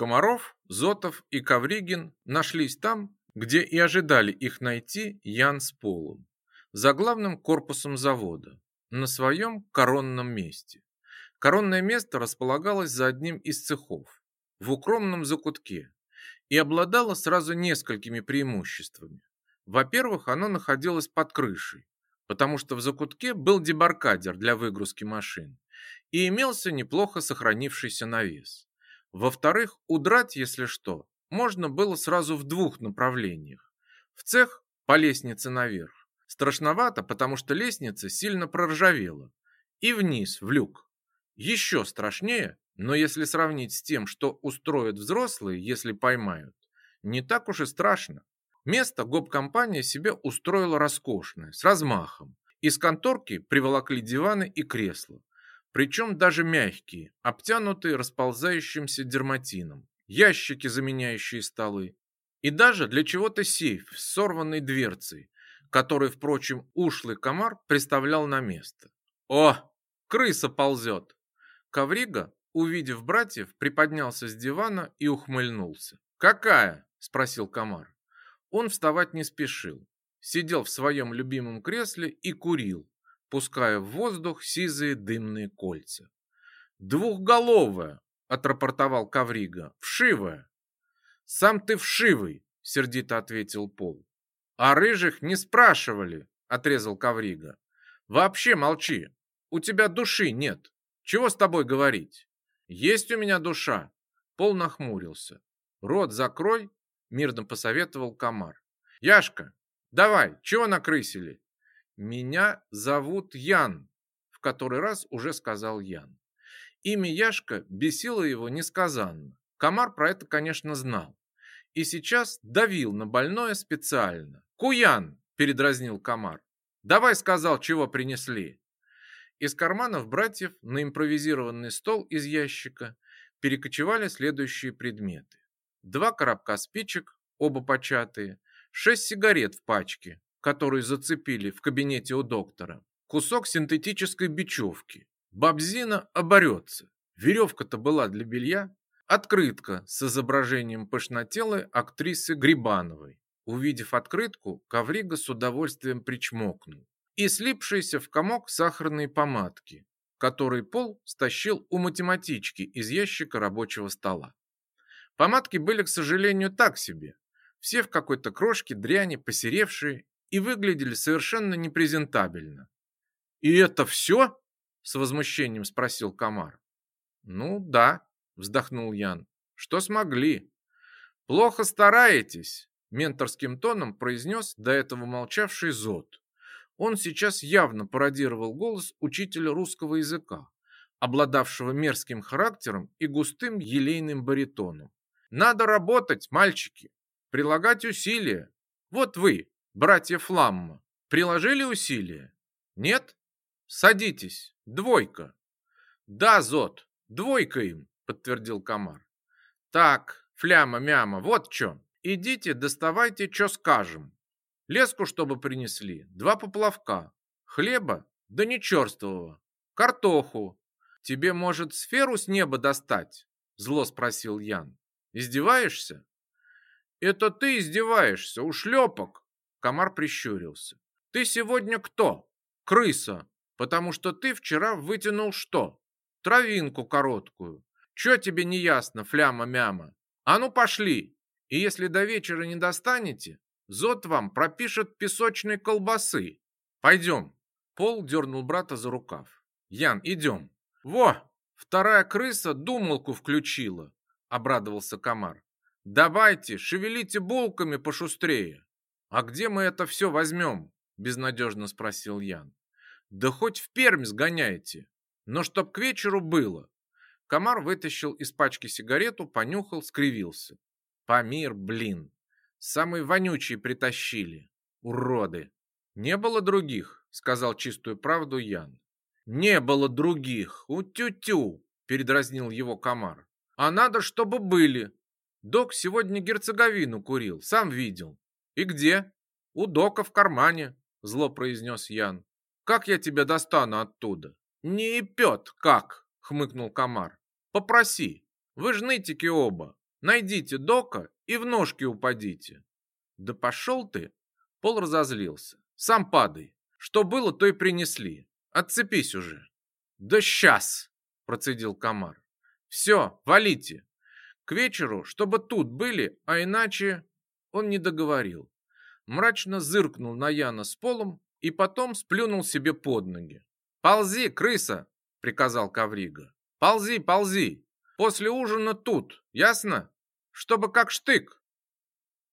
Комаров, Зотов и Ковригин нашлись там, где и ожидали их найти Ян с Полом, за главным корпусом завода, на своем коронном месте. Коронное место располагалось за одним из цехов, в укромном закутке, и обладало сразу несколькими преимуществами. Во-первых, оно находилось под крышей, потому что в закутке был дебаркадер для выгрузки машин и имелся неплохо сохранившийся навес. Во-вторых, удрать, если что, можно было сразу в двух направлениях. В цех по лестнице наверх. Страшновато, потому что лестница сильно проржавела. И вниз, в люк. Еще страшнее, но если сравнить с тем, что устроят взрослые, если поймают, не так уж и страшно. Место гоп-компания себе устроила роскошное, с размахом. Из конторки приволокли диваны и кресла причем даже мягкие, обтянутые расползающимся дерматином, ящики, заменяющие столы, и даже для чего-то сейф с сорванной дверцей, который, впрочем, ушлый комар приставлял на место. «О, крыса ползет!» Коврига, увидев братьев, приподнялся с дивана и ухмыльнулся. «Какая?» – спросил комар. Он вставать не спешил. Сидел в своем любимом кресле и курил, пуская в воздух сизые дымные кольца. «Двухголовая!» — отрапортовал Каврига. «Вшивая!» «Сам ты вшивый!» — сердито ответил Пол. «А рыжих не спрашивали!» — отрезал Каврига. «Вообще молчи! У тебя души нет! Чего с тобой говорить?» «Есть у меня душа!» Пол нахмурился. «Рот закрой!» — мирно посоветовал комар. «Яшка, давай, чего накрысили?» «Меня зовут Ян», — в который раз уже сказал Ян. Имя Яшка бесило его несказанно. Комар про это, конечно, знал. И сейчас давил на больное специально. «Куян!» — передразнил комар. «Давай сказал, чего принесли». Из карманов братьев на импровизированный стол из ящика перекочевали следующие предметы. Два коробка спичек, оба початые, шесть сигарет в пачке, который зацепили в кабинете у доктора, кусок синтетической бечевки. Бабзина оборется. Веревка-то была для белья. Открытка с изображением пышнотелой актрисы Грибановой. Увидев открытку, Коврига с удовольствием причмокнул. И слипшиеся в комок сахарные помадки, который Пол стащил у математички из ящика рабочего стола. Помадки были, к сожалению, так себе. Все в какой-то крошке, дряни, посеревшие и выглядели совершенно непрезентабельно. «И это все?» – с возмущением спросил Комар. «Ну да», – вздохнул Ян. «Что смогли?» «Плохо стараетесь», – менторским тоном произнес до этого молчавший Зод. Он сейчас явно пародировал голос учителя русского языка, обладавшего мерзким характером и густым елейным баритоном. «Надо работать, мальчики, прилагать усилия. Вот вы, братья Фламма, приложили усилия? Нет? Садитесь, двойка. Да, Зот, двойка им, подтвердил комар. Так, фляма-мяма, вот что. Идите, доставайте, что скажем. Леску, чтобы принесли, два поплавка, хлеба, да не черствого, картоху. Тебе, может, сферу с неба достать? Зло спросил Ян. Издеваешься? Это ты издеваешься, ушлепок, Комар прищурился. «Ты сегодня кто? Крыса, потому что ты вчера вытянул что? Травинку короткую. Че тебе не ясно, фляма-мяма? А ну пошли! И если до вечера не достанете, Зод вам пропишет песочной колбасы. Пойдем!» Пол дернул брата за рукав. «Ян, идем!» «Во! Вторая крыса думалку включила!» Обрадовался комар. «Давайте, шевелите булками пошустрее!» «А где мы это все возьмем?» – безнадежно спросил Ян. «Да хоть в Пермь сгоняйте, но чтоб к вечеру было». Комар вытащил из пачки сигарету, понюхал, скривился. «Памир, блин! Самый вонючий притащили! Уроды!» «Не было других», — сказал чистую правду Ян. «Не было других! У-тю-тю!» — передразнил его комар. «А надо, чтобы были. Док сегодня герцоговину курил, сам видел. «И где?» «У Дока в кармане», — зло произнес Ян. «Как я тебя достану оттуда?» «Не ипет, как?» — хмыкнул комар. «Попроси. Вы ж нытики оба. Найдите Дока и в ножки упадите. Да пошел ты! Пол разозлился. Сам падай. Что было, то и принесли. Отцепись уже. Да сейчас, процедил комар. Все, валите. К вечеру, чтобы тут были, а иначе... Он не договорил. Мрачно зыркнул на Яна с полом и потом сплюнул себе под ноги. «Ползи, крыса!» — приказал Коврига. «Ползи, ползи! После ужина тут, ясно? Чтобы как штык!»